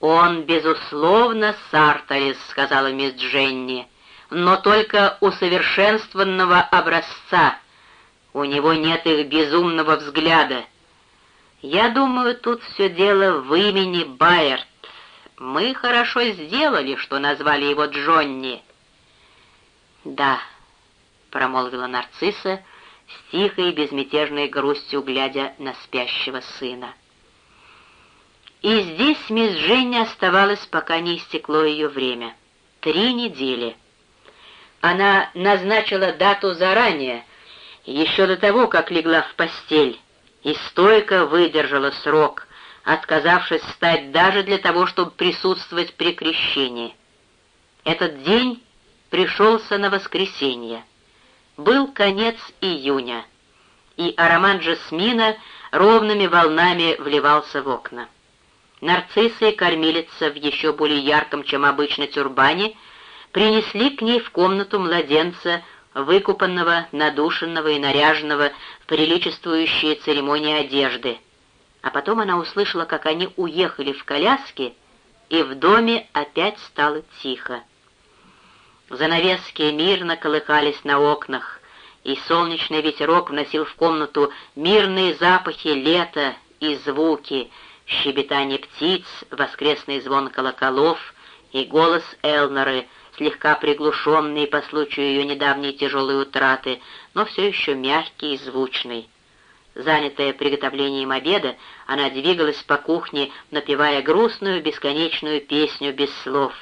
«Он, безусловно, Сартарис», — сказала мисс Дженни, «но только усовершенствованного образца. У него нет их безумного взгляда. Я думаю, тут все дело в имени Байерт. Мы хорошо сделали, что назвали его Джонни». «Да», — промолвила нарцисса, с тихой безмятежной грустью глядя на спящего сына. И здесь мисс Женни оставалась, пока не истекло ее время. Три недели. Она назначила дату заранее, еще до того, как легла в постель, и стойко выдержала срок, отказавшись встать даже для того, чтобы присутствовать при крещении. Этот день пришелся на воскресенье. Был конец июня, и аромат жасмина ровными волнами вливался в окна. Нарцисса и кормилица в еще более ярком, чем обычно, тюрбане принесли к ней в комнату младенца, выкупанного, надушенного и наряженного в приличествующие церемонии одежды. А потом она услышала, как они уехали в коляске, и в доме опять стало тихо. Занавески мирно колыхались на окнах, и солнечный ветерок вносил в комнату мирные запахи лета и звуки, щебетание птиц, воскресный звон колоколов и голос Элноры, слегка приглушенный по случаю ее недавней тяжелой утраты, но все еще мягкий и звучный. Занятая приготовлением обеда, она двигалась по кухне, напевая грустную бесконечную песню без слов.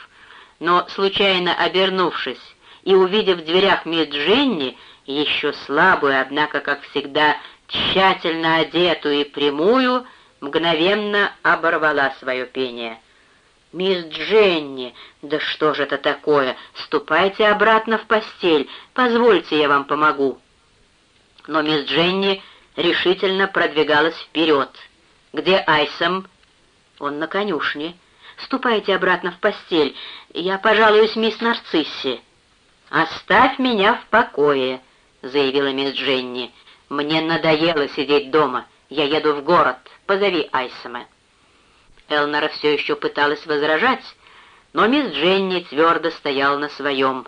Но, случайно обернувшись и увидев в дверях мисс Дженни, еще слабую, однако, как всегда, тщательно одетую и прямую, мгновенно оборвала свое пение. «Мисс Дженни, да что же это такое? Ступайте обратно в постель, позвольте, я вам помогу». Но мисс Дженни решительно продвигалась вперед. «Где Айсом?» «Он на конюшне. Ступайте обратно в постель, я пожалуюсь мисс Нарциссе». «Оставь меня в покое», — заявила мисс Дженни. «Мне надоело сидеть дома. Я еду в город. Позови Айсома». Элнора все еще пыталась возражать, но мисс Дженни твердо стояла на своем.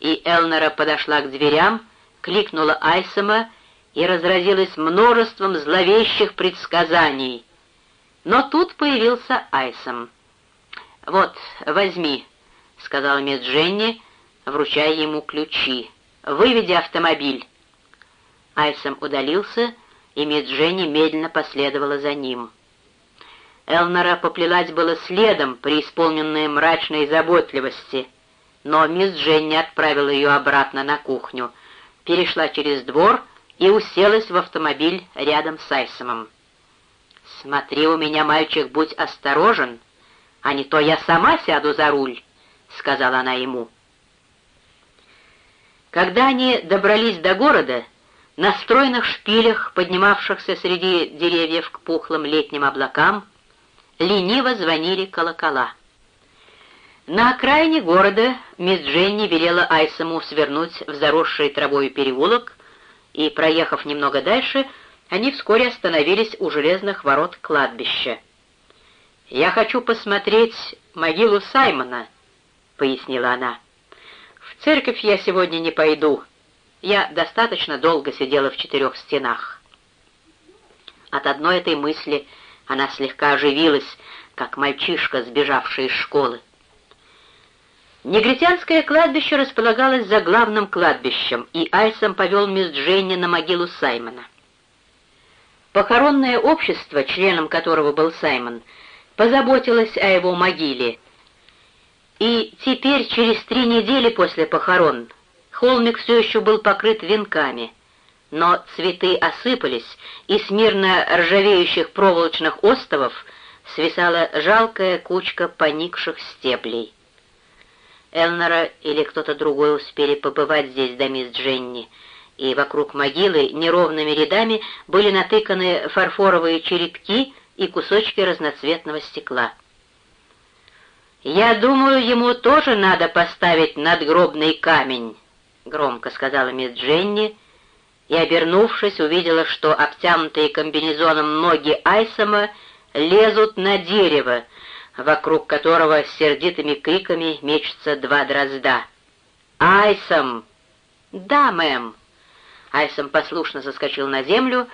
И Элнора подошла к дверям, кликнула Айсома и разразилась множеством зловещих предсказаний. Но тут появился Айсом. «Вот, возьми», — сказала мисс Дженни, вручая ему ключи. «Выведи автомобиль». Айсом удалился, и мисс Дженни медленно последовала за ним. Элнора поплелась было следом, преисполненная мрачной заботливости, но мисс Дженни отправила ее обратно на кухню, перешла через двор и уселась в автомобиль рядом с Айсомом. «Смотри у меня, мальчик, будь осторожен, а не то я сама сяду за руль», — сказала она ему. Когда они добрались до города, на стройных шпилях, поднимавшихся среди деревьев к пухлым летним облакам, лениво звонили колокола. На окраине города мисс Дженни велела Айсому свернуть в заросший травой переулок, и, проехав немного дальше, они вскоре остановились у железных ворот кладбища. «Я хочу посмотреть могилу Саймона», — пояснила она. «В церковь я сегодня не пойду, я достаточно долго сидела в четырех стенах. От одной этой мысли она слегка оживилась, как мальчишка, сбежавший из школы. Негритянское кладбище располагалось за главным кладбищем, и Айсом повел мисс Дженни на могилу Саймона. Похоронное общество, членом которого был Саймон, позаботилось о его могиле, и теперь, через три недели после похорон, Холмик все еще был покрыт венками, но цветы осыпались, и с мирно ржавеющих проволочных остовов свисала жалкая кучка поникших стеблей. Элнора или кто-то другой успели побывать здесь до мисс Дженни, и вокруг могилы неровными рядами были натыканы фарфоровые черепки и кусочки разноцветного стекла. «Я думаю, ему тоже надо поставить надгробный камень», громко сказала мисс Дженни, и, обернувшись, увидела, что обтянутые комбинезоном ноги Айсома лезут на дерево, вокруг которого с сердитыми криками мечутся два дрозда. «Айсом!» «Да, мэм!» Айсом послушно заскочил на землю,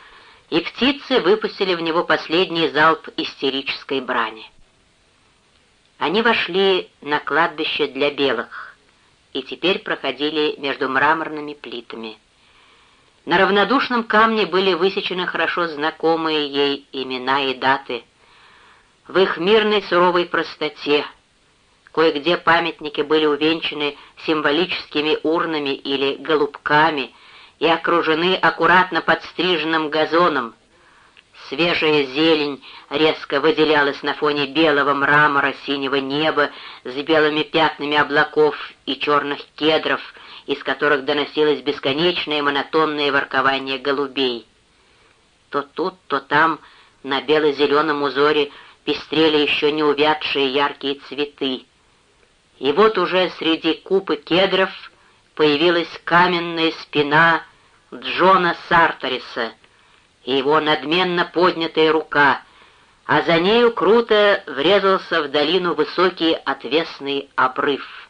и птицы выпустили в него последний залп истерической брани. Они вошли на кладбище для белых и теперь проходили между мраморными плитами. На равнодушном камне были высечены хорошо знакомые ей имена и даты. В их мирной суровой простоте кое-где памятники были увенчаны символическими урнами или голубками и окружены аккуратно подстриженным газоном, Свежая зелень резко выделялась на фоне белого мрамора синего неба с белыми пятнами облаков и черных кедров, из которых доносилось бесконечное монотонное воркование голубей. То тут, то там на бело-зеленом узоре пестрели еще не увядшие яркие цветы. И вот уже среди купы кедров появилась каменная спина Джона Сарториса — и его надменно поднятая рука, а за нею круто врезался в долину высокий отвесный обрыв.